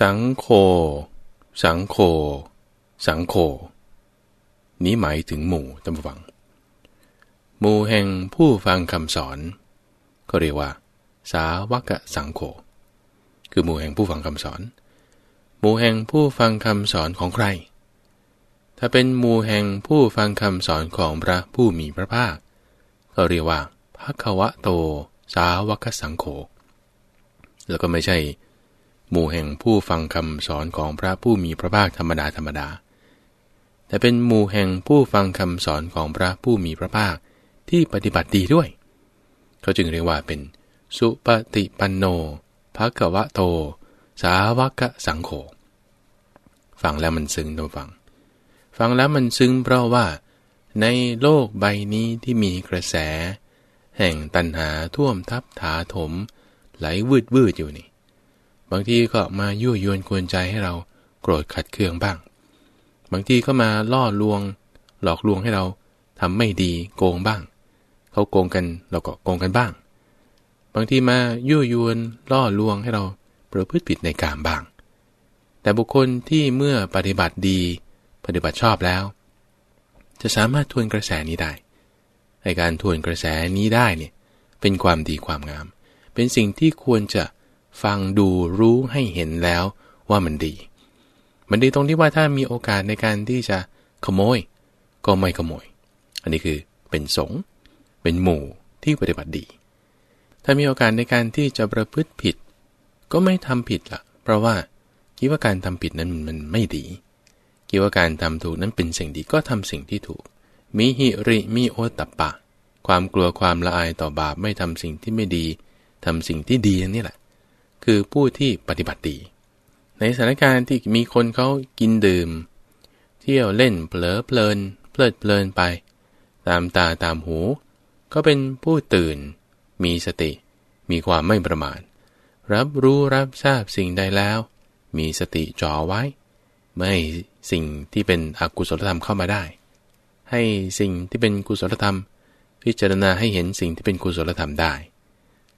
สังโฆสังโฆสังโฆนี้หมายถึงหมู่ตำฟัง หมู่แห่งผู้ฟังคำสอน ก็เรียกว่า สาวกสังโฆคือหมู่แห่งผู้ฟังคำสอน หมู่แห่งผู้ฟังคำสอนของใคร ถ้าเป็นหมู่แห่งผู้ฟังคำสอนของพระผู้มีพระภาค ก็เรียกว่าภควะโต สาวกสังโฆแล้วก็ไม่ใช่ หมู่แห่งผู้ฟังคำสอนของพระผู้มีพระภาคธรรมดาธรรมดา แต่เป็นหมู่แห่งผู้ฟังคำสอนของพระผู้มีพระภาคที่ปฏิบัติดีด้วย เขาจึงเรียกว่าเป็น สุปฏิปันโนภะคะวะโต สาวกสังโฆฟังแล้วมันซึ้งตัวฟัง ฟังแล้วมันซึ้งเพราะว่า ในโลกใบนี้ที่มีกระแส แห่งตันหาท่วมทับถาถม ไหลวืดวืดอยู่นี่ บางทีก็มายั่วยวนกวนใจให้เราโกรธขัดเคืองบ้าง บางทีก็มาล่อลวง หลอกลวงให้เราทำไม่ดีโกงบ้าง เขาโกงกันเราก็โกงกันบ้าง บางทีมายั่วยวนล่อลวงให้เราประพฤติผิดในกามบ้าง แต่บุคคลที่เมื่อปฏิบัติดีปฏิบัติชอบแล้ว จะสามารถทวนกระแสนี้ได้ในการทวนกระแสนี้ได้เนี่ยเป็นความดีความงาม เป็นสิ่งที่ควรจะ ฟังดูรู้ให้เห็นแล้วว่ามันดี มันดีตรงที่ว่าถ้ามีโอกาสในการที่จะขโมย ก็ไม่ขโมย อันนี้คือเป็นสงเป็นหมู่ที่ปฏิบัติดี ถ้ามีโอกาสในการที่จะประพฤติผิด ก็ไม่ทำผิดละเพราะว่าคิดว่าการทำผิดนั้นมันไม่ดีคิดว่าการทำถูกนั้นเป็นสิ่งดีก็ทำสิ่งที่ถูก มีหิริมีโอตัปปะ ความกลัวความละอายต่อบาปไม่ทำสิ่งที่ไม่ดีทำสิ่งที่ดีนี่แหละ คือผู้ที่ปฏิบัติดีในสถานการณ์ที่มีคนเขากินดื่ม เที่ยวเล่นเผลอเพลิน เพลิดเพลินไป ตามตาตามหู ก็เป็นผู้ตื่น มีสติ มีความไม่ประมาทรับรู้รับทราบสิ่งใดแล้ว มีสติจ่อไว้ ไม่สิ่งที่เป็นอกุศลธรรมเข้ามาได้ ให้สิ่งที่เป็นกุศลธรรม พิจารณาให้เห็นสิ่งที่เป็นกุศลธรรมได้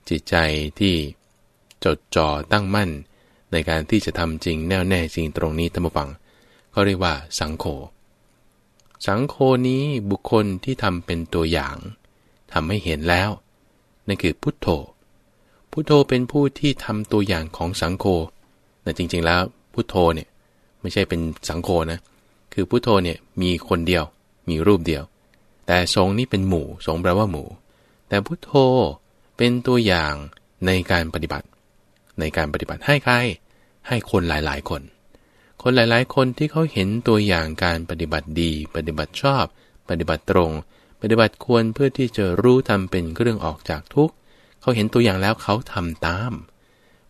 จิตใจที่ จดจ่อตั้งมั่น ในการที่จะทำจริงแน่วแน่จริงตรงนี้ธรรมฟังก็เรียกว่าสังโฆสังโฆนี้บุคคลที่ทำเป็นตัวอย่างทำให้เห็นแล้วนั่นคือพุทโธ พุทโธเป็นผู้ที่ทำตัวอย่างของสังโฆแต่จริง ๆ แล้วพุทโธเนี่ยไม่ใช่เป็นสังโฆนะ คือพุทโธเนี่ยมีคนเดียว มีรูปเดียว แต่ทรงนี้เป็นหมู่ทรงแปลว่าหมู่ แต่พุทโธเป็นตัวอย่างในการปฏิบัติ ในการปฏิบัติให้ใคร ให้คนหลายๆ คน คนหลายๆ คนที่เขาเห็นตัวอย่างการปฏิบัติดี ปฏิบัติชอบ ปฏิบัติตรง ปฏิบัติควรเพื่อที่จะรู้ทำเป็นเครื่องออกจากทุกข์เขาเห็นตัวอย่างแล้วเขาทำตาม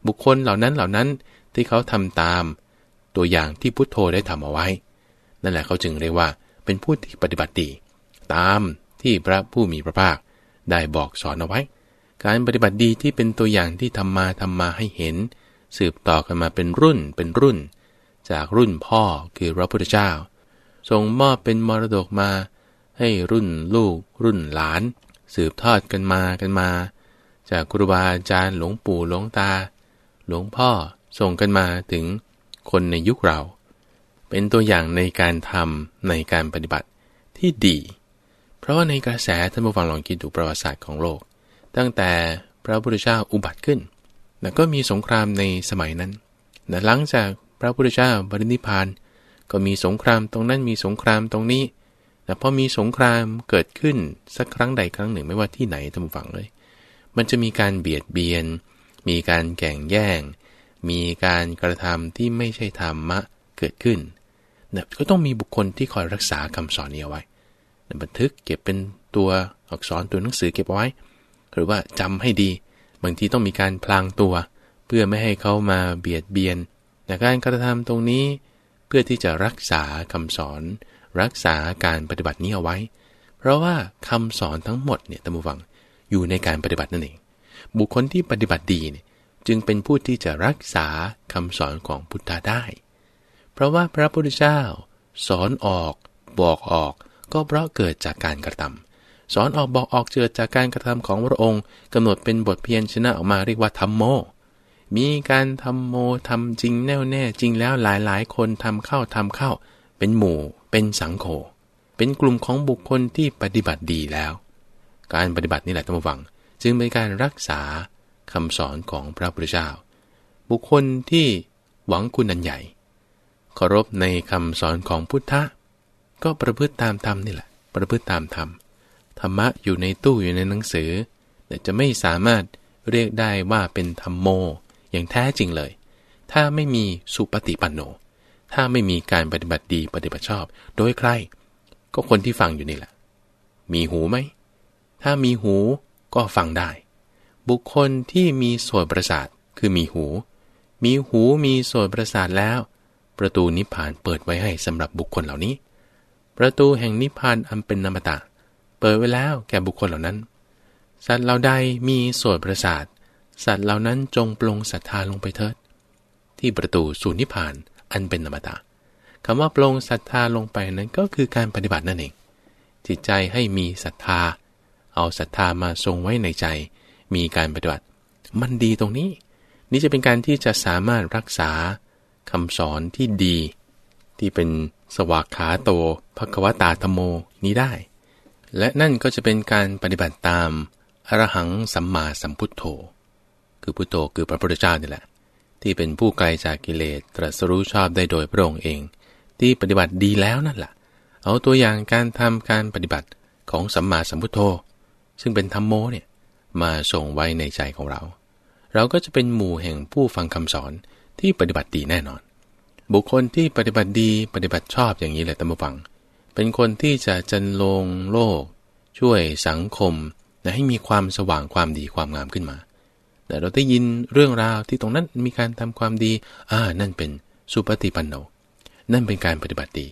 บุคคลเหล่านั้นเหล่านั้นที่เขาทำตาม ตัวอย่างที่พุทโธได้ทำเอาไว้ นั่นแหละเขาจึงเรียกว่าเป็นผู้ที่ปฏิบัติดี ตามที่พระผู้มีพระภาคได้บอกสอนเอาไว้ การปฏิบัติดีที่เป็นตัวอย่างที่ทำมาทำมาให้เห็น สืบต่อกันมาเป็นรุ่นเป็นรุ่น จากรุ่นพ่อคือพระพุทธเจ้าทรงมอบเป็นมรดกมา ให้รุ่นลูก รุ่นหลาน สืบทอดกันมากันมา จากครูบาอาจารย์หลวงปู่หลวงตา หลวงพ่อส่งกันมาถึงคนในยุคเรา เป็นตัวอย่างในการทำในการปฏิบัติที่ดี เพราะว่าในกระแสท่านผู้ฟังลองคิดดูประวัติศาสตร์ของโลก ตั้งแต่พระพุทธเจ้าอุบัติขึ้นนะก็มีสงครามในสมัยนั้นนะหลังจากพระพุทธเจ้าบริณิพาน ก็มีสงครามตรงนั้นมีสงครามตรงนี้นะพอมีสงครามเกิดขึ้นสักครั้งใดครั้งหนึ่งไม่ว่าที่ไหนทำฝังเลย มันจะมีการเบียดเบียน มีการแข่งแย่ง มีการกระทำที่ไม่ใช่ธรรมะเกิดขึ้นนะก็ต้องมีบุคคลที่คอยรักษาคำสอนนี้เอาไว้นะบันทึกเก็บเป็นตัวอักษรตัวหนังสือเก็บไว้ หรือว่าจำให้ดี บางทีต้องมีการพลางตัว เพื่อไม่ให้เขามาเบียดเบียนแต่การกระทำตรงนี้ เพื่อที่จะรักษาคำสอน รักษาการปฏิบัตินี้เอาไว้ เพราะว่าคำสอนทั้งหมดเนี่ยตัมบูฟังอยู่ในการปฏิบัตินั่นเอง บุคคลที่ปฏิบัติดีเนี่ยจึงเป็นผู้ที่จะรักษาคำสอนของพุทธาได้ เพราะว่าพระพุทธเจ้า สอนออก บอกออก ก็เพราะเกิดจากการกระทำ สอนออกบอกออกเจือจากการกระทำของพระองค์กำหนดเป็นบทเพียรชนะออกมาเรียกว่าธรรมโม มีการทำโมทำจริงแน่วแน่จริงแล้วหลายหลายคนทำเข้าทำเข้า เป็นหมู่ เป็นสังโฆเป็นกลุ่มของบุคคลที่ปฏิบัติดีแล้ว การปฏิบัตินี่แหละท่านผู้ฟัง จึงเป็นการรักษาคำสอนของพระพุทธเจ้า บุคคลที่หวังคุณอันใหญ่เคารพในคำสอนของพุทธะ ก็ประพฤติตามธรรมนี่แหละ ประพฤติตามธรรม ธรรมะอยู่ในตู้อยู่ในหนังสือ แต่จะไม่สามารถเรียกได้ว่าเป็นธรรมโมอย่างแท้จริงเลย ถ้าไม่มีสุปฏิปันโน ถ้าไม่มีการปฏิบัติดีปฏิบัติชอบ โดยใคร ก็คนที่ฟังอยู่นี่แหละ มีหูไหม ถ้ามีหูก็ฟังได้ บุคคลที่มีส่วนประสาทคือมีหู มีหูมีส่วนประสาทแล้ว ประตูนิพพานเปิดไว้ให้สำหรับบุคคลเหล่านี้ ประตูแห่งนิพพานอันเป็นนามตะ เปิดไว้แล้วแก่บุคคลเหล่านั้น สัตว์เหล่าใดมีส่วนประสาท สัตว์เหล่านั้นจงปลงศรัทธาลงไปเถิด ที่ประตูสู่นิพพานอันเป็นธรรมตาคำว่าปลงศรัทธาลงไปนั้นก็คือการปฏิบัตินั่นเอง จิตใจให้มีศรัทธา เอาศรัทธามาทรงไว้ในใจ มีการปฏิบัติ มันดีตรงนี้ นี่จะเป็นการที่จะสามารถรักษาคำสอนที่ดี ที่เป็นสวากขาโตภควตาธโมนี้ได้ และนั่นก็จะเป็นการปฏิบัติตามอรหังสัมมาสัมพุทโธ คือพุทโธคือพระพุทธเจ้านี่แหละ ที่เป็นผู้ไกลจากกิเลสตรัสรู้ชอบได้โดยพระองค์เอง ที่ปฏิบัติดีแล้วนั่นแหละเอาตัวอย่างการทำการปฏิบัติของสัมมาสัมพุทโธ ซึ่งเป็นธรรมโมเนี่ยมาส่งไว้ในใจของเรา เราก็จะเป็นหมู่แห่งผู้ฟังคำสอนที่ปฏิบัติดีแน่นอน บุคคลที่ปฏิบัติดีปฏิบัติชอบอย่างนี้แหละตั้มฟัง เป็นคนที่จะจันลงโลก ช่วยสังคมและให้มีความสว่างความดีความงามขึ้นมาแต่เราได้ยินเรื่องราวที่ตรงนั้นมีการทำความดี อ่า นั่นเป็นสุปฏิปันโน นั่นเป็นการปฏิบัติดี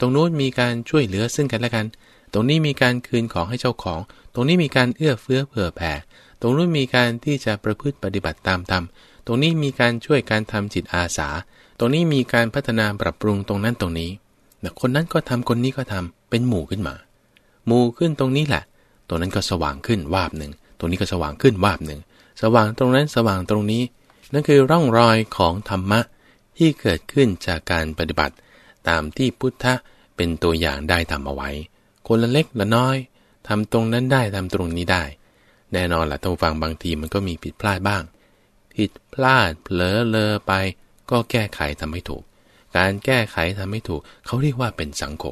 ตรงนู้นมีการช่วยเหลือซึ่งกันและกัน ตรงนี้มีการคืนของให้เจ้าของ ตรงนี้มีการเอื้อเฟื้อเผื่อแผ่ ตรงนู้นมีการที่จะประพฤติปฏิบัติตามธรรม ตรงนี้มีการช่วยการทำจิตอาสา ตรงนี้มีการพัฒนาปรับปรุงตรงนั้นตรงนี้ คนนั้นก็ทำคนนี้ก็ทำเป็นหมู่ขึ้นมา หมู่ขึ้นตรงนี้แหละ ตรงนั้นก็สว่างขึ้นวาบหนึ่ง ตรงนี้ก็สว่างขึ้นวาบหนึ่ง สว่างตรงนั้นสว่างตรงนี้ นั่นคือร่องรอยของธรรมะที่เกิดขึ้นจากการปฏิบัติ ตามที่พุทธะเป็นตัวอย่างได้ทำเอาไว้ คนละเล็กละน้อยทำตรงนั้นได้ทำตรงนี้ได้ แน่นอนแหละท่านฟังบางทีมันก็มีผิดพลาดบ้าง ผิดพลาดเผลอเลอไป ก็แก้ไขทำให้ถูก การแก้ไขทำให้ถูก เขาเรียกว่าเป็นสังโฆ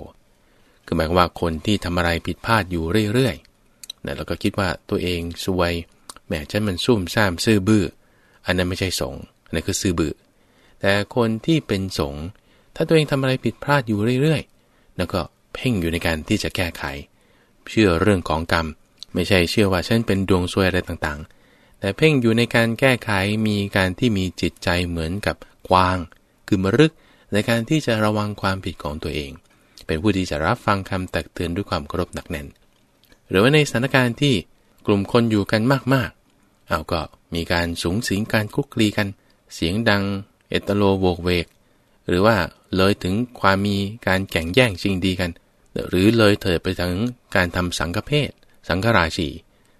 คือหมายความว่าคนที่ทำอะไรผิดพลาดอยู่เรื่อยๆนะแล้วก็คิดว่าตัวเองซวยแหมฉันมันซุ่มซ่ามซื่อบื้อ อันนั้นไม่ใช่สงอันนั้นคือซื่อบื้อแต่คนที่เป็นสงถ้าตัวเองทำอะไรผิดพลาดอยู่เรื่อยๆ แล้วก็เพ่งอยู่ในการที่จะแก้ไข เชื่อเรื่องของกรรม ไม่ใช่เชื่อว่าฉันเป็นดวงซวยอะไรต่างๆ แต่เพ่งอยู่ในการแก้ไขมีการที่มีจิตใจเหมือนกับกวาง คือมรึก ในการที่จะระวังความผิดของตัวเอง เป็นผู้ที่จะรับฟังคำตักเตือนด้วยความเคารพหนักแน่น หรือว่าในสถานการณ์ที่กลุ่มคนอยู่กันมากๆ เอาก็มีการสูงสิงการคุกคลีกัน เสียงดัง เอตโลโวกเวก หรือว่าเลยถึงความมีการแข่งแย่งชิงดีกัน หรือเลยเถิดไปถึงการทำสังฆเพศ สังฆราชี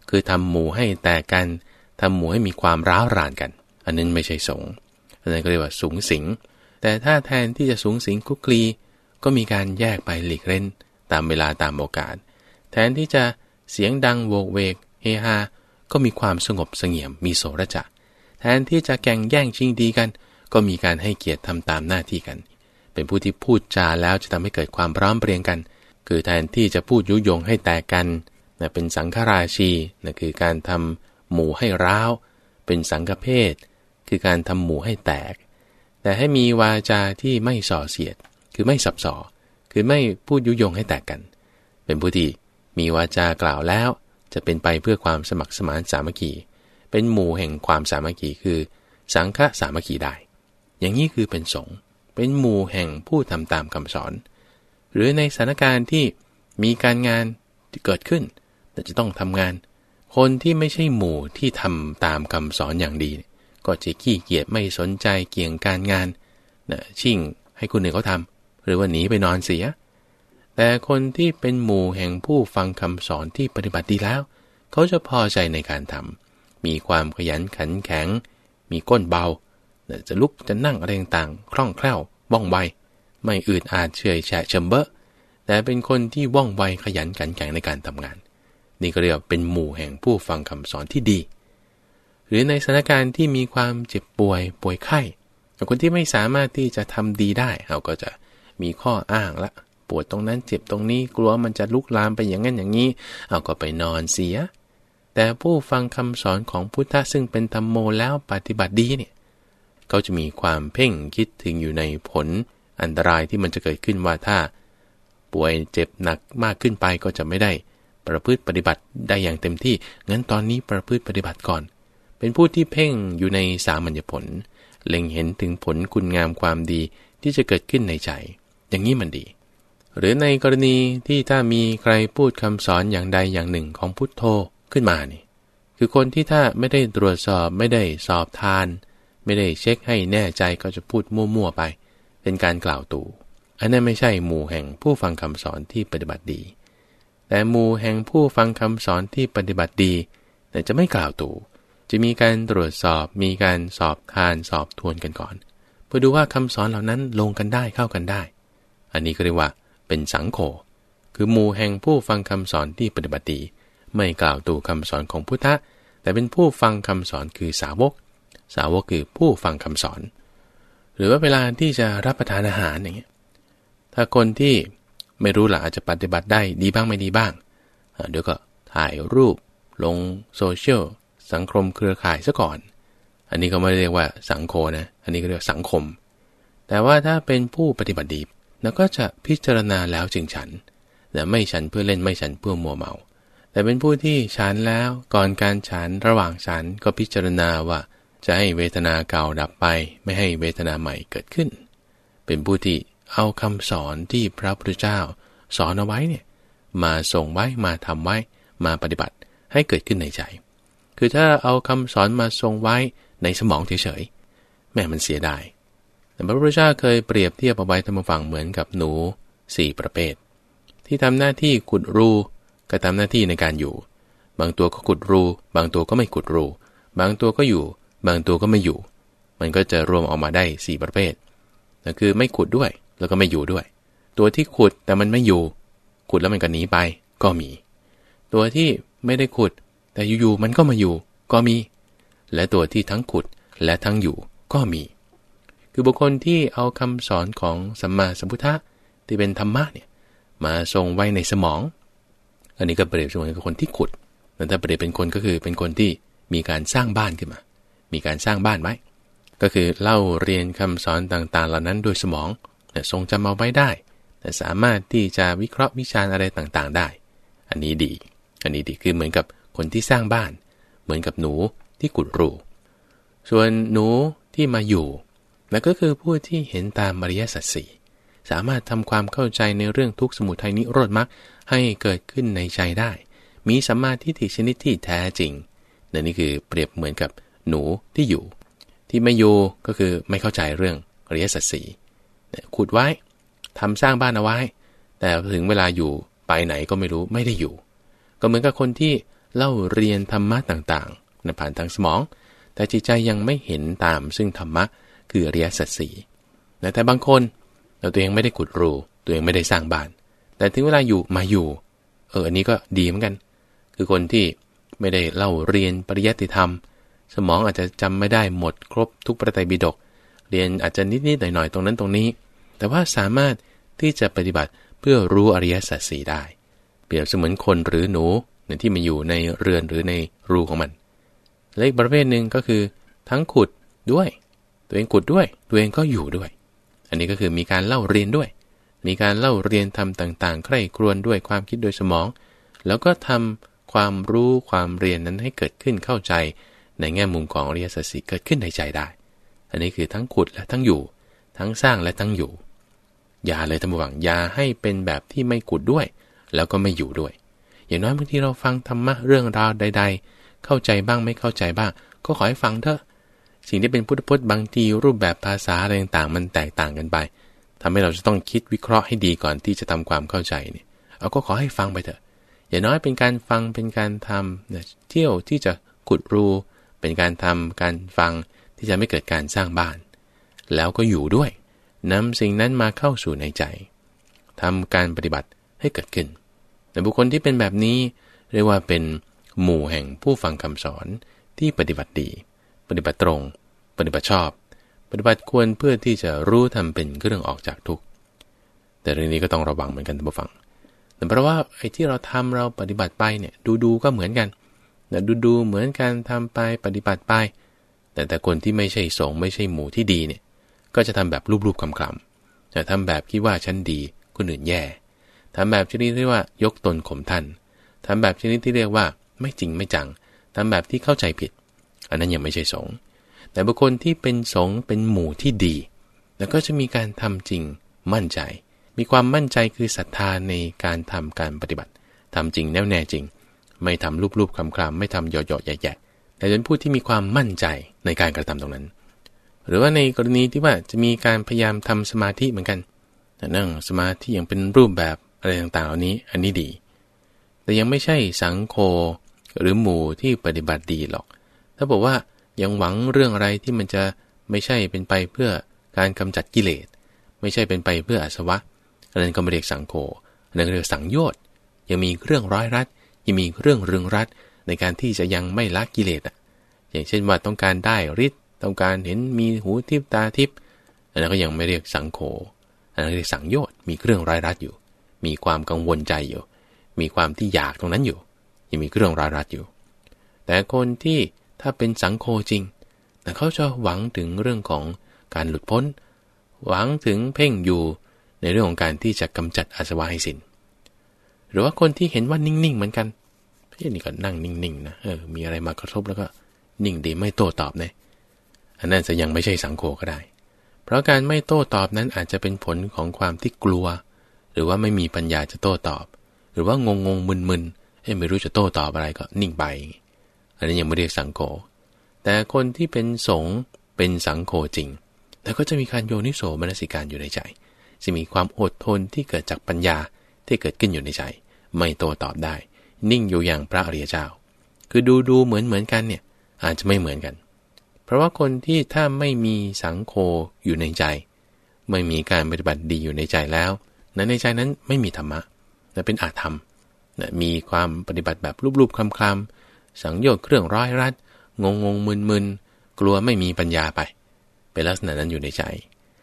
คือทำหมู่ให้แตกกันทำหมู่ให้มีความร้าวรานกัน อันนั้นไม่ใช่สงอันนั้นก็เรียกว่าสูงสิง แต่ถ้าแทนที่จะสูงสิงคุกคลีก็มีการแยกไปหลีกเล่น ตามเวลาตามโอกาส แทนที่จะเสียงดังโวกเวกเฮฮา ก็มีความสงบเสงี่ยมมีโสระจะ แทนที่จะแก่งแย่งชิงดีกัน ก็มีการให้เกียรติทำตามหน้าที่กัน เป็นผู้ที่พูดจาแล้วจะทำให้เกิดความพร้อมเพรียงกัน คือแทนที่จะพูดยุยงให้แตกกันนะเป็นสังฆราชีนะคือการทำหมู่ให้ร้าว เป็นสังฆเพศ คือการทำหมู่ให้แตก แต่ให้มีวาจาที่ไม่ส่อเสียด คือไม่สับสอคือไม่พูดยุยงให้แตกกัน เป็นผู้ที่มีวาจากล่าวแล้ว จะเป็นไปเพื่อความสมัครสมานสามัคคี เป็นหมู่แห่งความสามัคคีคือ สังฆสามัคคีได้ อย่างนี้คือเป็นสงฆ์เป็นหมู่แห่งผู้ทำตามคำสอน หรือในสถานการณ์ที่มีการงานที่เกิดขึ้น แต่จะต้องทำงาน คนที่ไม่ใช่หมู่ที่ทำตามคำสอนอย่างดี ก็จะขี้เกียจไม่สนใจเกี่ยงการงานนะชิ่งให้คนอื่นเขาทำหรือว่าหนีไปนอนเสีย แต่คนที่เป็นหมู่แห่งผู้ฟังคำสอนที่ปฏิบัติดีแล้ว เขาจะพอใจในการทำมีความขยันขันแข็ง มีก้นเบาจะลุกจะนั่งอะไรต่างๆคล่องแคล่วว่องไว ไม่อืดอาดเฉยแฉะเฉมเบอะแต่เป็นคนที่ว่องไวขยันขันแข็งในการทำงาน นี่ก็เรียกเป็นหมู่แห่งผู้ฟังคำสอนที่ดี รือในสถานการณ์ที่มีความเจ็บป่วยป่วยไข้คนที่ไม่สามารถที่จะทำดีได้เราก็จะมีข้ออ้างละ ปวดตรงนั้นเจ็บตรงนี้กลัวมันจะลุกลามไปอย่างนั้นอย่างนี้เอาก็ไปนอนเสีย แต่ผู้ฟังคำสอนของพุทธะซึ่งเป็นธรรมโมแล้วปฏิบัติดีเนี่ยเขาจะมีความเพ่งคิดถึงอยู่ในผลอันตรายที่มันจะเกิดขึ้นว่าถ้า ป่วยเจ็บหนักมากขึ้นไปก็จะไม่ได้ ประพฤติปฏิบัติได้อย่างเต็มที่งั้นตอนนี้ประพฤติปฏิบัติก่อน เป็นผู้ที่เพ่งอยู่ในสามัญญผล เล็งเห็นถึงผลคุณงามความดีที่จะเกิดขึ้นในใจ อย่างนี้มันดี หรือในกรณีที่ถ้ามีใครพูดคำสอนอย่างใดอย่างหนึ่งของพุทโธขึ้นมานี่ คือคนที่ถ้าไม่ได้ตรวจสอบไม่ได้สอบทาน ไม่ได้เช็คให้แน่ใจก็จะพูดมั่วๆไป เป็นการกล่าวตู่ อันนั้นไม่ใช่หมู่แห่งผู้ฟังคำสอนที่ปฏิบัติดี แต่หมู่แห่งผู้ฟังคำสอนที่ปฏิบัติดี แต่จะไม่กล่าวตู่ จะมีการตรวจสอบมีการสอบทานสอบทวนกันก่อนเพื่อดูว่าคำสอนเหล่านั้นลงกันได้เข้ากันได้ อันนี้ก็เรียกว่าเป็นสังโฆคือหมู่แห่งผู้ฟังคำสอนที่ปฏิบัติไม่กล่าวตู่คำสอนของพุทธะ แต่เป็นผู้ฟังคำสอนคือสาวก สาวกคือผู้ฟังคำสอน หรือว่าเวลาที่จะรับประทานอาหารอย่างเงี้ยถ้าคนที่ไม่รู้หละอาจจะปฏิบัติได้ดีบ้างไม่ดีบ้างเดี๋ยวก็ถ่ายรูปลงโซเชียล สังคมเครือข่ายซะก่อน อันนี้ก็ไม่เรียกว่าสังโคนะ อันนี้ก็เรียกสังคม แต่ว่าถ้าเป็นผู้ปฏิบัติดีเราก็จะพิจารณาแล้วจึงฉันแต่ไม่ฉันเพื่อเล่นไม่ฉันเพื่อมัวเมา แต่เป็นผู้ที่ฉันแล้วก่อนการฉันระหว่างฉันก็พิจารณาว่า จะให้เวทนาเก่าดับไป ไม่ให้เวทนาใหม่เกิดขึ้น เป็นผู้ที่เอาคำสอนที่พระพุทธเจ้า สอนเอาไว้เนี่ยมาส่งไว้มาทำไว้มาปฏิบัติให้เกิดขึ้นในใจ คือถ้าเอาคำสอนมาทรงไว้ในสมองเฉยๆแม่มันเสียดายแต่พระพุทธเจ้าเคยเปรียบเทียบเอาไว้ทำฟังเหมือนกับหนูสี่ประเภท ที่ทำหน้าที่ขุดรูก็ทำหน้าที่ในการอยู่ บางตัวก็ขุดรู บางตัวก็ไม่ขุดรู บางตัวก็อยู่ บางตัวก็ไม่อยู่ มันก็จะรวมออกมาได้ 4 ประเภทนั่นคือไม่ขุดด้วยแล้วก็ไม่อยู่ด้วย ตัวที่ขุดแต่มันไม่อยู่ ขุดแล้วมันก็หนีไปก็มี ตัวที่ไม่ได้ขุด แต่อยู่ๆมันก็มาอยู่ ก็มี และตัวที่ทั้งขุดและทั้งอยู่ก็มี คือบุคคลที่เอาคำสอนของสัมมาสัมพุทธะที่เป็นธรรมะเนี่ยมาทรงไว้ในสมอง อันนี้ก็เปรียบเสมือนกับคนที่ขุดแต่ถ้าเปรียบเป็นคนก็คือเป็นคนที่มีการสร้างบ้านขึ้นมา มีการสร้างบ้านไว้ ก็คือเล่าเรียนคำสอนต่างๆ เหล่านั้นโดยสมองทรงจำเอาไว้ได้ แต่สามารถที่จะวิเคราะห์วิจารณ์อะไรต่างๆ ได้ อันนี้ดี อันนี้ดีคือเหมือนกับ คนที่สร้างบ้าน เหมือนกับหนูที่ขุดรู ส่วนหนูที่มาอยู่นั่นก็คือผู้ที่เห็นตามมริยสัจสี่สามารถทำความเข้าใจในเรื่องทุกสมุทัยนิโรธมรรคให้เกิดขึ้นในใจได้ มีสัมมาทิฏฐิชนิดที่แท้จริงนนี่คือเปรียบเหมือนกับหนูที่อยู่ ที่ไม่อยู่ก็คือไม่เข้าใจเรื่องอริยสัจสีขุดไว้ทำสร้างบ้านเอาไว้ แต่ถึงเวลาอยู่ไปไหนก็ไม่รู้ไม่ได้อยู่ ก็เหมือนกับคนที่ เล่าเรียนธรรมะต่างๆในผ่านทางสมอง แต่จิตใจยังไม่เห็นตามซึ่งธรรมะคืออริยสัจสีแต่บางคนเราตัวเองไม่ได้ขุดรูตัวเองไม่ได้สร้างบ้าน แต่ถึงเวลาอยู่มาอยู่ เอออันนี้ก็ดีเหมือนกัน คือคนที่ไม่ได้เล่าเรียนปริยัติธรรม สมองอาจจะจำไม่ได้หมดครบทุกประไตรปิฎกเรียนอาจจะนิดๆหน่อยๆตรงนั้นตรงนี้ แต่ว่าสามารถที่จะปฏิบัติเพื่อรู้อริยสัจสีได้ เปรียบเสมือนคนหรือหนู ในที่มาอยู่ในเรือนหรือในรูของมัน และอีกประเภทหนึ่งก็คือ ทั้งขุดด้วย ตัวเองขุดด้วย ตัวเองก็อยู่ด้วย อันนี้ก็คือมีการเล่าเรียนด้วย มีการเล่าเรียนทำต่างๆ ใคร่ครวญด้วยความคิดโดยสมอง แล้วก็ทำความรู้ความเรียนนั้นให้เกิดขึ้นเข้าใจ ในแง่มุมของอริยสัจสีเกิดขึ้นในใจได้ อันนี้คือทั้งขุดและทั้งอยู่ ทั้งสร้างและทั้งอยู่อย่าเลยทำหวังอย่าให้เป็นแบบที่ไม่ขุดด้วย แล้วก็ไม่อยู่ด้วย อย่างน้อยบางทีเราฟังธรรมะเรื่องราวใด ๆ เข้าใจบ้างไม่เข้าใจบ้าง ก็ขอให้ฟังเถอะ สิ่งที่เป็นพุทธพจน์บางทีรูปแบบภาษาอะไรต่างๆ มันแตกต่างกันไปทำให้เราจะต้องคิดวิเคราะห์ให้ดีก่อนที่จะทำความเข้าใจเนี่ยเอาก็ขอให้ฟังไปเถอะ อย่างน้อยเป็นการฟังเป็นการทำเที่ยวที่จะขุดรูเป็นการทำการฟังที่ที่จะไม่เกิดการสร้างบ้าน แล้วก็อยู่ด้วยนำสิ่งนั้นมาเข้าสู่ในใจทำการปฏิบัติให้เกิดขึ้น แต่บุคคลที่เป็นแบบนี้เรียกว่าเป็นหมู่แห่งผู้ฟังคำสอนที่ปฏิบัติดี ปฏิบัติตรง ปฏิบัติชอบ ปฏิบัติควรเพื่อที่จะรู้ทำเป็นเรื่องออกจากทุกข์แต่เรื่องนี้ก็ต้องระวังเหมือนกันท่านผู้ฟัง แต่เพราะว่าไอ้ที่เราทำเราปฏิบัติไปเนี่ยดูดูก็เหมือนกันแต่ดูดูเหมือนกันทำไปปฏิบัติไป แต่แต่คนที่ไม่ใช่สงไม่ใช่หมู่ที่ดีเนี่ยก็จะทำแบบรูปๆคำๆแต่ทำแบบคิดว่าฉันดีคนอื่นแย่ ทำแบบชนิดที่ว่ายกตนข่มท่านทำแบบชนิดที่เรียกว่าไม่จริงไม่จังทำแบบที่เข้าใจผิด อันนั้นยังไม่ใช่สงแต่บุคคลที่เป็นสงเป็นหมู่ที่ดี แล้วก็จะมีการทำจริงมั่นใจ มีความมั่นใจคือศรัทธาในการทำการปฏิบัติทำจริงแน่วแน่จริง ไม่ทำรูปๆคำๆไม่ทำหยอๆแย่ๆแต่เป็นผู้ที่มีความมั่นใจในการกระทำตรงนั้น หรือว่าในกรณีที่ว่าจะมีการพยายามทำสมาธิเหมือนกันนั่งสมาธิอย่างเป็นรูปแบบ อะไรต่างๆเหล่านี้อันนี้ดี แต่ยังไม่ใช่สังโฆหรือหมู่ที่ปฏิบัติดีหรอก ถ้าบอกว่ายังหวังเรื่องอะไรที่มันจะไม่ใช่เป็นไปเพื่อการกำจัดกิเลส ไม่ใช่เป็นไปเพื่ออาสวะอันนั้นก็ไม่เรียกสังโฆอันนั้นเรียกสังโยชน์ยังมีเรื่องร้อยรัดยังมีเรื่องรึงรัดในการที่จะยังไม่ละกิเลสอะ อย่างเช่นว่าต้องการได้ฤทธิ์ต้องการเห็นมีหูทิพตาทิพอันนั้นก็ยังไม่เรียกสังโฆอันนั้นเรียกสังโยชน์มีเครื่องร้อยรัดอยู่ มีความกังวลใจอยู่ มีความที่อยากตรงนั้นอยู่ ยังมีเครื่องร้อยรัดอยู่ แต่คนที่ถ้าเป็นสังโฆจริงแต่เขาจะหวังถึงเรื่องของการหลุดพ้น หวังถึงเพ่งอยู่ในเรื่องของการที่จะกำจัดอาสวะให้สิน้น หรือว่าคนที่เห็นว่านิ่งๆเหมือนกันพี่นี่ก็นั่งนิ่งๆนะเออมีอะไรมากระทบแล้วก็นิ่งดีไม่โต้ตอบนะอันนั้นจะยังไม่ใช่สังโฆก็ได้ เพราะการไม่โต้ตอบนั้นอาจจะเป็นผลของความที่กลัว หรือว่าไม่มีปัญญาจะโต้ตอบ หรือว่างงงงมึนมึนไม่รู้จะโต้ตอบอะไรก็นิ่งไป อันนี้ยังไม่เรียกสังโฆแต่คนที่เป็นสงเป็นสังโฆจริงแต่ก็จะมีการโยนิโสมนสิการอยู่ในใจ จะมีความอดทนที่เกิดจากปัญญาที่เกิดขึ้นอยู่ในใจ ไม่โต้ตอบได้ นิ่งอยู่อย่างพระอริยเจ้า คือดูดูเหมือนเหมือนกันเนี่ยอาจจะไม่เหมือนกัน เพราะว่าคนที่ถ้าไม่มีสังโฆอยู่ในใจ ไม่มีการปฏิบัติดีอยู่ในใจแล้ว นั้นในใจนั้นไม่มีธรรมะแต่เป็นอาธรรมนะมีความปฏิบัติแบบรูปๆคลำๆสังโยชน์เครื่องร้อยรัดงงงมึนมึนกลัวไม่มีปัญญาไป เป็นลักษณะนั้นอยู่ในใจ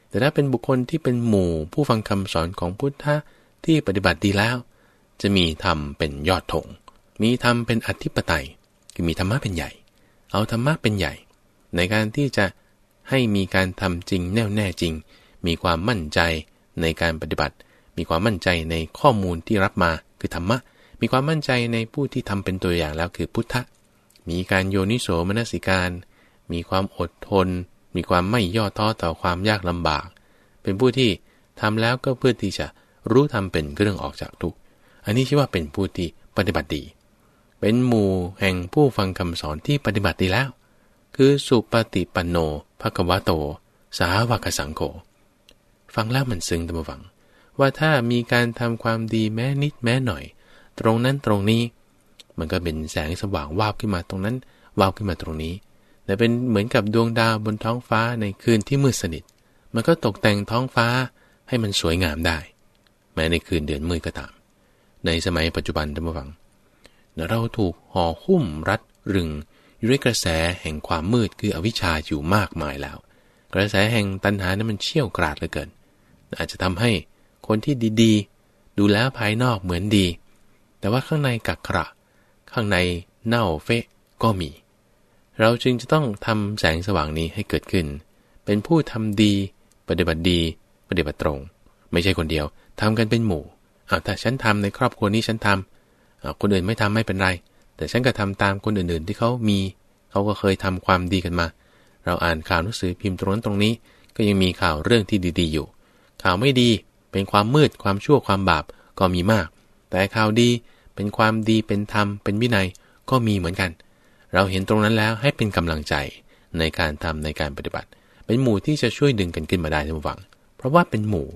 แต่ถ้าเป็นบุคคลที่เป็นหมู่ผู้ฟังคำสอนของพุทธะที่ปฏิบัติดีแล้ว จะมีธรรมเป็นยอดธงมีธรรมเป็นอธิปไตย คือมีธรรมะเป็นใหญ่ เอาธรรมะเป็นใหญ่ ในการที่จะให้มีการทำจริงแน่วแน่จริง มีความมั่นใจในการปฏิบัติ มีความมั่นใจในข้อมูลที่รับมาคือธรรมะ มีความมั่นใจในผู้ที่ทำเป็นตัวอย่างแล้วคือพุทธะ มีการโยนิโสมนสิการ มีความอดทน มีความไม่ย่อท้อต่อความยากลำบาก เป็นผู้ที่ทำแล้วก็เพื่อที่จะรู้ทำเป็นเรื่องออกจากทุกข์ อันนี้ชื่อว่าเป็นผู้ที่ปฏิบัติดี เป็นหมู่แห่งผู้ฟังคำสอนที่ปฏิบัติดีแล้ว คือสุปฏิปันโนภควะโต สาวกสังโฆฟังแล้วมันซึ้งตั้งฟัง ว่าถ้ามีการทำความดีแม้นิดแม้หน่อย ตรงนั้นตรงนี้ มันก็เป็นแสงสว่างวาบขึ้นมาตรงนั้น วาบขึ้นมาตรงนี้ แต่เป็นเหมือนกับดวงดาวบนท้องฟ้าในคืนที่มืดสนิท มันก็ตกแต่งท้องฟ้าให้มันสวยงามได้ แม้ในคืนเดือนมืดก็ตาม ในสมัยปัจจุบันท่านผู้ฟัง เราถูกห่อหุ้มรัดรึงอยู่ด้วยกระแสแห่งความมืดคืออวิชชาอยู่มากมายแล้ว กระแสแห่งตัณหานั้นมันเชี่ยวกราดเหลือเกิน อาจจะทำให้ คนที่ดีๆ ดูแล้วภายนอกเหมือนดี แต่ว่าข้างในกักกระ ข้างในเน่าเฟะก็มี เราจึงจะต้องทำแสงสว่างนี้ให้เกิดขึ้น เป็นผู้ทำดี ปฏิบัติดี ปฏิบัติตรง ไม่ใช่คนเดียวทำกันเป็นหมู่อาถ้าฉันทำในครอบครัวนี้ฉันทำคนอื่นไม่ทำไม่เป็นไร แต่ฉันก็ทำตามคนอื่นๆ ที่เขามี เขาก็เคยทำความดีกันมา เราอ่านข่าวหนังสือพิมพ์ตรงนั้นตรงนี้ ก็ยังมีข่าวเรื่องที่ดี ๆ อยู่ ข่าวไม่ดี เป็นความมืดความชั่วความบาปก็มีมาก แต่ข่าวดีเป็นความดีเป็นธรรมเป็นวินัยก็มีเหมือนกัน เราเห็นตรงนั้นแล้วให้เป็นกำลังใจในการทำในการปฏิบัติ เป็นหมู่ที่จะช่วยดึงกันขึ้นมาได้ท่านผู้ฟัง เพราะว่าเป็นหมู่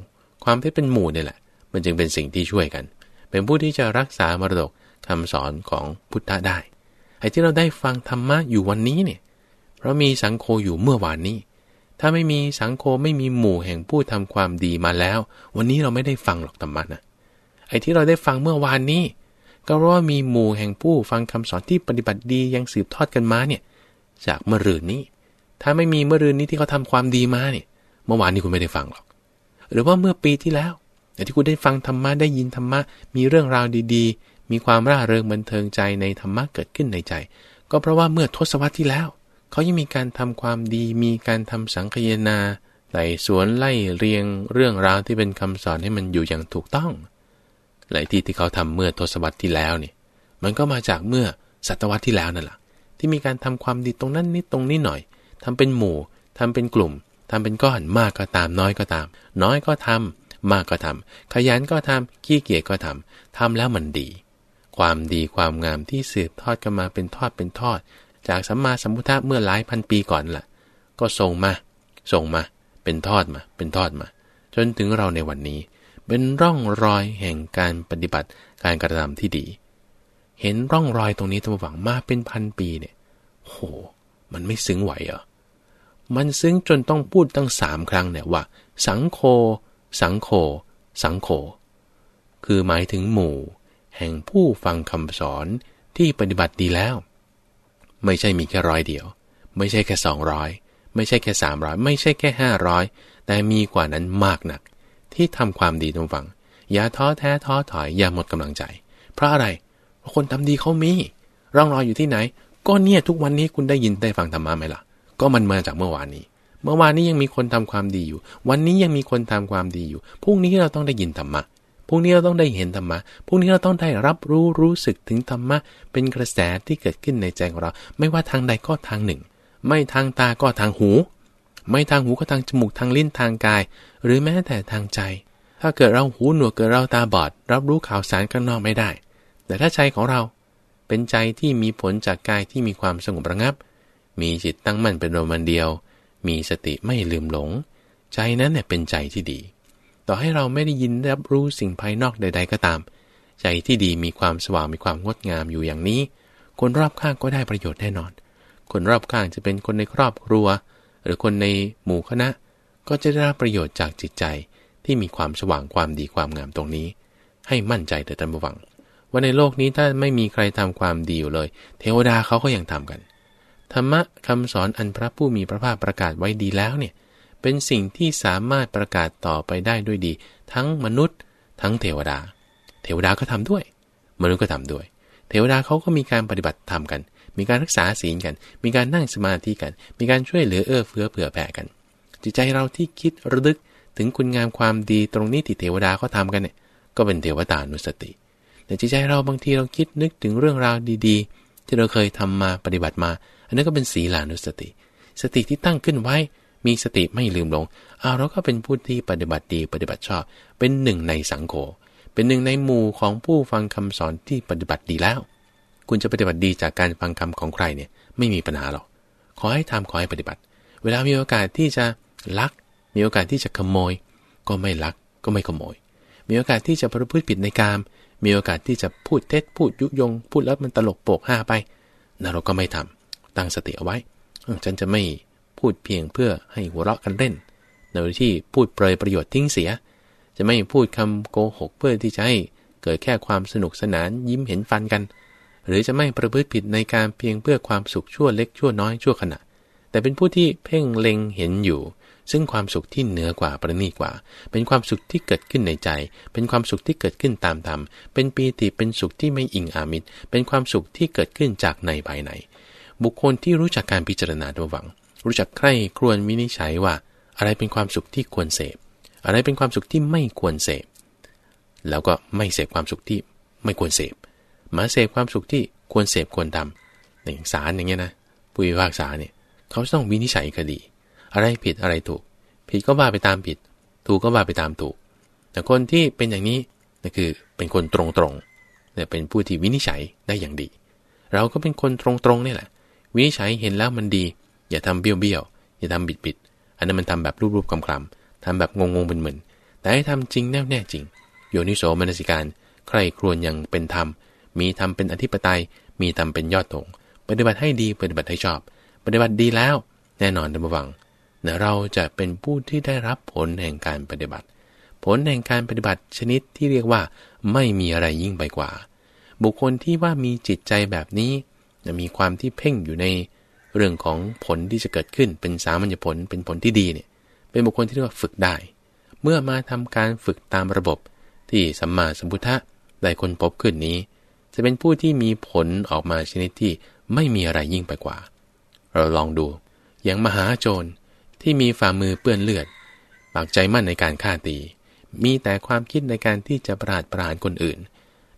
ความที่เป็นหมู่นี่แหละ มันจึงเป็นสิ่งที่ช่วยกัน เป็นผู้ที่จะรักษามรดกคำสอนของพุทธะได้ไอ้ที่เราได้ฟังธรรมะอยู่วันนี้เนี่ย เพราะมีสังโฆอยู่เมื่อวานนี้ ถ้าไม่มีสังโฆไม่มีหมู่แห่งผู้ทำความดีมาแล้ว วันนี้เราไม่ได้ฟังหรอกธรรมะนะไอ้ที่เราได้ฟังเมื่อวานนี้ ก็เพราะว่ามีหมู่แห่งผู้ฟังคำสอนที่ปฏิบัติดียังสืบทอดกันมาเนี่ย จากเมื่อรืนนี้ ถ้าไม่มีเมื่อรืนนี้ที่เขาทาความดีมาเนี่ย เมื่อวานนี้คุณไม่ได้ฟังหรอก หรือว่าเมื่อปีที่แล้วแต่ที่คุณได้ฟังธรรมะได้ยินธรรมะมีเรื่องราวดีๆ มีความร่าเริงบันเทิงใจในธรรมะเกิดขึ้นในใจ ก็เพราะว่าเมื่อทศวรรษที่แล้ว เขายังมีการทำความดี มีการทำสังคยนาไต่สวนไล่เรียงเรื่องราวที่เป็นคำสอนให้มันอยู่อย่างถูกต้อง หลายที่ที่เขาทำเมื่อทศวรรษที่แล้วเนี่ย มันก็มาจากเมื่อศตวรรษที่แล้วนั่นแหละที่มีการทำความดีตรงนั้นนิดตรงนี้หน่อยทำเป็นหมู่ทำเป็นกลุ่มทำเป็นก้อนมากก็ตามน้อยก็ตาม น้อยก็ทำมากก็ทำขยันก็ทำขี้เกียจก็ทำทำแล้วมันดี ความดีความงามที่สืบทอดกันมาเป็นทอดเป็นทอด จากสัมมาสัมพุทธะเมื่อหลายพันปีก่อนละ่ะ ก็ส่งมา ส่งมา เป็นทอดมา เป็นทอดมา จนถึงเราในวันนี้ เป็นร่องรอยแห่งการปฏิบัติการกระทำที่ดี เห็นร่องรอยตรงนี้ตัวหวังมาเป็นพันปีเนี่ยโห มันไม่ซึ้งไหวเหรอ มันซึ้งจนต้องพูดตั้งสามครั้งเนี่ยว่า สังโค สังโค สังโค คือหมายถึงหมู่ แห่งผู้ฟังคำสอนที่ปฏิบัติดีแล้ว ไม่ใช่มีแค่ร้อยเดียว ไม่ใช่แค่สองร้อยไม่ใช่แค่สามร้อยไม่ใช่แค่ห้าร้อยแต่มีกว่านั้นมากหนัก ที่ทำความดีตรงฝัง อย่าท้อแท้ท้อถอยอย่าหมดกำลังใจ เพราะอะไรเพราะคนทำดีเขามีร่องรอยอยู่ที่ไหน ก็เนี่ยทุกวันนี้คุณได้ยินได้ฟังธรรมะไหมล่ะ ก็มันมาจากเมื่อวานนี้ เมื่อวานนี้ยังมีคนทำความดีอยู่ วันนี้ยังมีคนทำความดีอยู่พรุ่งนี้เราต้องได้ยินธรรมะ พรุ่งนี้เราต้องได้เห็นธรรมะพรุ่งนี้เราต้องได้รับรู้รู้สึกถึงธรรมะ เป็นกระแสที่เกิดขึ้นในใจของเรา ไม่ว่าทางใดก็ทางหนึ่ง ไม่ทางตาก็ทางหู ไม่ทางหูก็ทางจมูกทางลิ้นทางกาย หรือแม้แต่ทางใจ ถ้าเกิดเราหูหนวกเกิดเราตาบอด รับรู้ข่าวสารข้างนอกไม่ได้ แต่ถ้าใจของเราเป็นใจที่มีผลจากกายที่มีความสงบระงับ มีจิตตั้งมั่นเป็นรมันเดียว มีสติไม่ลืมหลง ใจนั้นเนี่ยเป็นใจที่ดี ต่อให้เราไม่ได้ยินรับรู้สิ่งภายนอกใด ๆ ก็ตาม ใจที่ดีมีความสว่างมีความงดงามอยู่อย่างนี้ คนรอบข้างก็ได้ประโยชน์แน่นอน คนรอบข้างจะเป็นคนในครอบครัว หรือคนในหมู่คณะ ก็จะได้รับประโยชน์จากจิตใจที่มีความสว่างความดีความงามตรงนี้ ให้มั่นใจแต่ตันบวัง ว่าในโลกนี้ถ้าไม่มีใครทำความดีอยู่เลย เทวดาเขาก็ยังทำกันธรรมะคำสอนอันพระผู้มีพระภาคประกาศไว้ดีแล้วเนี่ย เป็นสิ่งที่สามารถประกาศต่อไปได้ด้วยดี ทั้งมนุษย์ ทั้งเทวดา เทวดาก็ทำด้วย มนุษย์ก็ทำด้วย เทวดาเขาก็มีการปฏิบัติธรรมกัน มีการรักษาศีลกัน มีการนั่งสมาธิกัน มีการช่วยเหลือเอื้อเฟื้อเผื่อแผ่กัน จิตใจเราที่คิดระลึกถึงคุณงามความดีตรงนี้ที่เทวดาเขาทากันเนี่ยก็เป็นเทวตานุสติแต่จิตใจเราบางทีเราคิดนึกถึงเรื่องราวดีๆ ที่เราเคยทำมาปฏิบัติมา อันนั้นก็เป็นศีลานุสติ สติที่ตั้งขึ้นไว้ มีสติไม่ลืมลงเอาเราก็เป็นผู้ที่ปฏิบัติดีปฏิบัติชอบ เป็นหนึ่งในสังโฆเป็นหนึ่งในหมู่ของผู้ฟังคำสอนที่ปฏิบัติดีแล้ว คุณจะปฏิบัติดีจากการฟังคำของใครเนี่ยไม่มีปัญหาหรอก ขอให้ทำขอให้ปฏิบัติ เวลามีโอกาสที่จะลัก มีโอกาสที่จะขโมย ก็ไม่ลักก็ไม่ขโมย มีโอกาสที่จะประพฤติผิดในกาม มีโอกาสที่จะพูดเท็จพูดยุยง พูดแล้วมันตลกโปกห้าไปนั่นเราก็ไม่ทำตั้งสติเอาไว้ ฉันจะไม่ พูดเพียงเพื่อให้หัวเราะกันเล่น โดยที่พูดเปรยประโยชน์ทิ้งเสีย จะไม่พูดคำโกหกเพื่อที่จะให้เกิดแค่ความสนุกสนานยิ้มเห็นฟันกัน หรือจะไม่ประพฤติผิดในการเพียงเพื่อความสุขชั่วเล็กชั่วน้อยชั่วขณะ แต่เป็นผู้ที่เพ่งเล็งเห็นอยู่ ซึ่งความสุขที่เหนือกว่าประณีกว่า เป็นความสุขที่เกิดขึ้นในใจ เป็นความสุขที่เกิดขึ้นตามธรรม เป็นปีติเป็นสุขที่ไม่อิงอามิตร เป็นความสุขที่เกิดขึ้นจากในภายในบุคคลที่รู้จักการพิจารณาตัวหวัง รู้จักใคร่ครวญวินิจฉัยว่า อะไรเป็นความสุขที่ควรเสพ อะไรเป็นความสุขที่ไม่ควรเสพ แล้วก็ไม่เสพความสุขที่ไม่ควรเสพมาเสพความสุขที่ควรเสพควรทำในศาลอย่างเงี้ยนะผู้พิพากษาเนี่ยเขาต้องวินิจฉัยคดี อะไรผิดอะไรถูก ผิดก็ว่าไปตามผิด ถูกก็ว่าไปตามถูก แต่คนที่เป็นอย่างนี้นั่นคือเป็นคนตรงๆเนี่ยเป็นผู้ที่วินิจฉัยได้อย่างดี เราก็เป็นคนตรงๆนี่แหละ วินิจฉัยเห็นแล้วมันดี อย่าทำเบี้ยวเบี้ยวอย่าทำบิดบิดอันนั้นมันทำแบบรูปๆคลำๆทำแบบงงงมึนๆแต่ให้ทำจริงแน่แน่จริง โยนิโสมนสิการ ใครครวญยังเป็นธรรม มีธรรมเป็นอธิปไตย มีธรรมเป็นยอดธงปฏิบัติให้ดีปฏิบัติให้ชอบ ปฏิบัติดีแล้ว แน่นอนท่านผู้ฟังนะเราจะเป็นผู้ที่ได้รับผลแห่งการปฏิบัติ ผลแห่งการปฏิบัติชนิดที่เรียกว่าไม่มีอะไรยิ่งไปกว่า บุคคลที่ว่ามีจิตใจแบบนี้มีความที่เพ่งอยู่ใน เรื่องของผลที่จะเกิดขึ้นเป็นสามัญญผลเป็นผลที่ดีเนี่ยเป็นบุคคลที่เรียกว่าฝึกได้ เมื่อมาทำการฝึกตามระบบที่สัมมาสัมพุทธะได้คนพบขึ้นนี้ จะเป็นผู้ที่มีผลออกมาชนิดที่ไม่มีอะไรยิ่งไปกว่า เราลองดู อย่างมหาโจรที่มีฝ่ามือเปื้อนเลือดปากใจมั่นในการฆ่าตี มีแต่ความคิดในการที่จะประหารประหารคนอื่น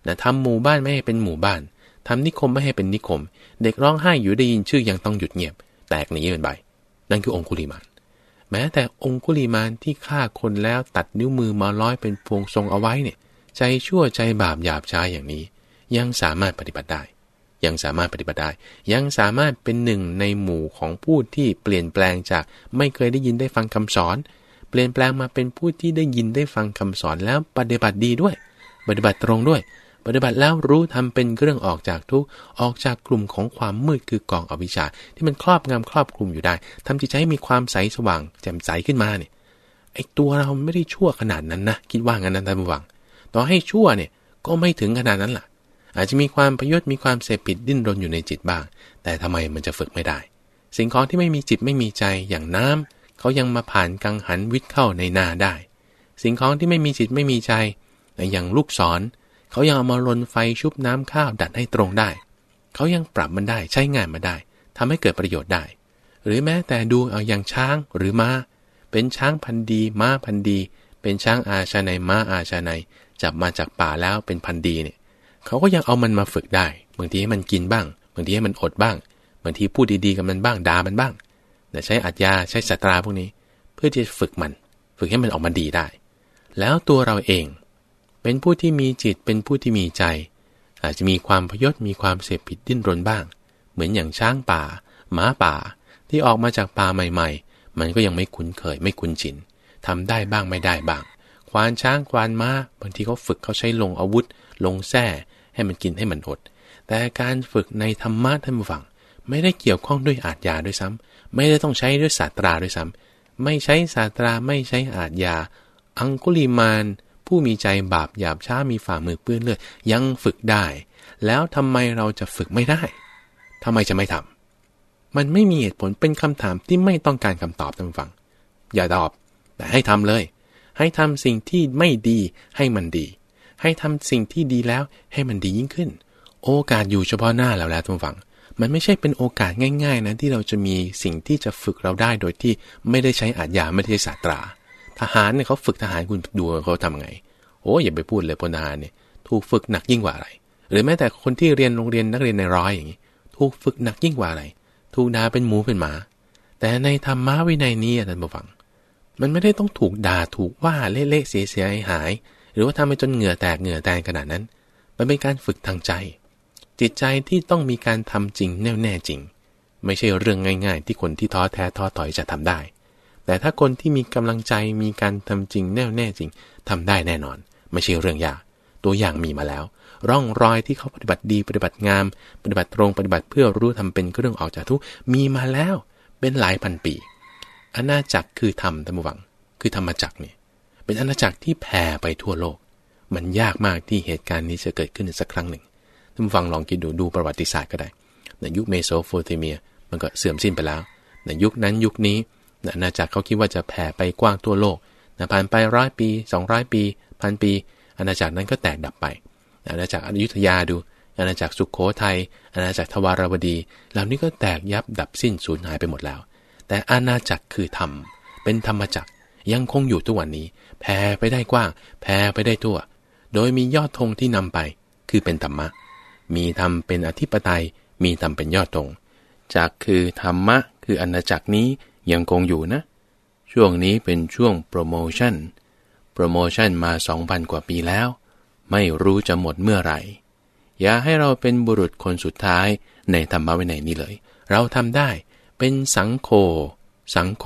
นะทำหมู่บ้านไม่ให้เป็นหมู่บ้าน ทำนิคมไม่ให้เป็นนิคม เด็กร้องไห้อยู่ได้ยินชื่อยังต้องหยุดเงียบ แตกหนีเป็นใบ นั่นคือองคุลิมาน แม้แต่องคุลิมานที่ฆ่าคนแล้วตัดนิ้วมือมาร้อยเป็นพวงทรงเอาไว้เนี่ยใจชั่วใจบาปหยาบช้าอย่างนี้ ยังสามารถปฏิบัติได้ ยังสามารถปฏิบัติได้ ยังสามารถเป็นหนึ่งในหมู่ของผู้ที่เปลี่ยนแปลงจากไม่เคยได้ยินได้ฟังคำสอน เปลี่ยนแปลงมาเป็นผู้ที่ได้ยินได้ฟังคำสอนแล้วปฏิบัติดีด้วย ปฏิบัติตรงด้วย ปฏิบัติแล้วรู้ทำเป็นเครื่องออกจากทุกออกจากกลุ่มของความมืดคือกองอวิชชา ที่มันครอบงำครอบคลุมอยู่ได้ทำจิตใจให้มีความใสสว่าง แจ่มใสขึ้นมาเนี่ยไอตัวเราไม่ได้ชั่วขนาดนั้นนะคิดว่างั้นนะท่านผู้ฟัง ต่อให้ชั่วเนี่ยก็ไม่ถึงขนาดนั้นล่ะ อาจจะมีความพยศมีความเสพผิดดิ้นรนอยู่ในจิตบ้าง แต่ทำไมมันจะฝึกไม่ได้ สิ่งของที่ไม่มีจิตไม่มีใจอย่างน้ำเขายังมาผ่านกังหันวิทย์เข้าในนาได้ สิ่งของที่ไม่มีจิตไม่มีใจอย่างลูกศร เขายังเอามาลนไฟชุบน้ำข้าวดัดให้ตรงได้ เขายังปรับมันได้ใช้งานมาได้ทำให้เกิดประโยชน์ได้ หรือแม้แต่ดูเอาอย่างช้างหรือมา้า เป็นช้างพันดีม้าพันดี เป็นช้างอาชาในม้าอาชาในจับมาจากป่าแล้วเป็นพันดีเนี่ยเขาก็ยังเอามันมาฝึกได้บางทีให้มันกินบ้างบางทีให้มันอดบ้างบางทีพูดดีๆกับมันบ้างด่ามันบ้างแต่ใช้อัดยาใช้สตราพวกนี้ เพื่อที่จะฝึกมัน ฝึกให้มันออกมาดีได้ แล้วตัวเราเอง เป็นผู้ที่มีจิตเป็นผู้ที่มีใจ อาจจะมีความพยศมีความเสพผิดดิ้นรนบ้าง เหมือนอย่างช้างป่าหมาป่า ที่ออกมาจากป่าใหม่ ๆ มันก็ยังไม่คุ้นเคยไม่คุ้นชินทำได้บ้างไม่ได้บ้าง ควานช้างควานม้าบางทีเขาฝึกเขาใช้ลงอาวุธ ลงแส้ให้มันกินให้มันอด แต่การฝึกในธรรมะท่านผู้ฟัง ไม่ได้เกี่ยวข้องด้วยอาทยาด้วยซ้ำไม่ได้ต้องใช้ด้วยศาสตราด้วยซ้ำไม่ใช้ศาสตราไม่ใช้อาทยา อังคุลิมาน ผู้มีใจบาปหยาบช้ามีฝ่ามือเปื้อนเลือดยังฝึกได้ แล้วทำไมเราจะฝึกไม่ได้ทำไมจะไม่ทำมันไม่มีเหตุผลเป็นคำถามที่ไม่ต้องการคำตอบท่านฟัง อย่าตอบ แต่ให้ทำเลย ให้ทำสิ่งที่ไม่ดีให้มันดี ให้ทำสิ่งที่ดีแล้วให้มันดียิ่งขึ้น โอกาสอยู่เฉพาะหน้าแล้วแล้วท่านฟังมันไม่ใช่เป็นโอกาสง่าย ๆนะที่เราจะมีสิ่งที่จะฝึกเราได้โดยที่ไม่ได้ใช้อาญาไม่ได้ใช้ศาสตรา ทหารเนี่ยเขาฝึกทหารคุณดูเขาทำไง โอ้อย่าไปพูดเลยพลทหารเนี่ยถูกฝึกหนักยิ่งกว่าอะไร หรือแม้แต่คนที่เรียนโรงเรียนนักเรียนในร้อยอย่างนี้ถูกฝึกหนักยิ่งกว่าอะไร ถูกด่าเป็นหมูเป็นหมา แต่ในธรรมะวินัยนี้ท่านผู้ฟัง มันไม่ได้ต้องถูกด่าถูกว่าเละๆเสียหาย หรือว่าทำให้จนเหงื่อแตกเหงื่อแตกขนาดนั้น มันเป็นการฝึกทางใจ จิตใจที่ต้องมีการทำจริงแน่แน่จริง ไม่ใช่เรื่องง่าย ๆ ที่คนที่ท้อแท้ท้อถอยจะทำได้ แต่ถ้าคนที่มีกำลังใจมีการทำจริงแน่วแน่จริงทำได้แน่นอน ไม่ใช่เรื่องยากตัวอย่างมีมาแล้ว ร่องรอยที่เขาปฏิบัติดีปฏิบัติงาม ปฏิบัติตรงปฏิบัติเพื่อรู้ทำเป็นเรื่องออกจากทุกมีมาแล้ว เป็นหลายพันปีอาณาจักรคือธรรมธรรมวัง คือธรรมจักรเนี่ยเป็นอาณาจักรที่แผ่ไปทั่วโลก มันยากมากที่เหตุการณ์นี้จะเกิดขึ้นสักครั้งหนึ่งท่านฟังลองคิดดูดูประวัติศาสตร์ก็ได้ในยุคเมโสโปเตเมีย มันก็เสื่อมสิ้นไปแล้วในยุคนั้นยุคนี้ อาณาจักรเขาคิดว่าจะแผ่ไปกว้างทั่วโลกนะผ่านไปร้อยปี 200 ปีพันปี อาณาจักรนั้นก็แตกดับไป อาณาจักรอยุธยาดู อาณาจักรสุขโขทัย อาณาจักรทวารวดี เหล่านี้ก็แตกยับดับสิ้นสูญหายไปหมดแล้ว แต่อาณาจักรคือธรรม เป็นธรรมจักรยังคงอยู่ทุกวันนี้ แผ่ไปได้กว้าง แผ่ไปได้ทั่ว โดยมียอดธงที่นำไป คือเป็นธรรมะ มีธรรมเป็นอธิปไตย มีธรรมเป็นยอดธงจักคือธรรมะ คืออาณาจักรนี้ ยังคงอยู่นะ ช่วงนี้เป็นช่วงโปรโมชั่น โปรโมชั่นมา 2,000 กว่าปีแล้ว ไม่รู้จะหมดเมื่อไหร่ อย่าให้เราเป็นบุรุษคนสุดท้ายในธรรมะวินัยนี้เลย เราทำได้เป็นสังโค สังโค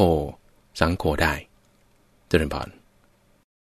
สังโคได้เจริญพร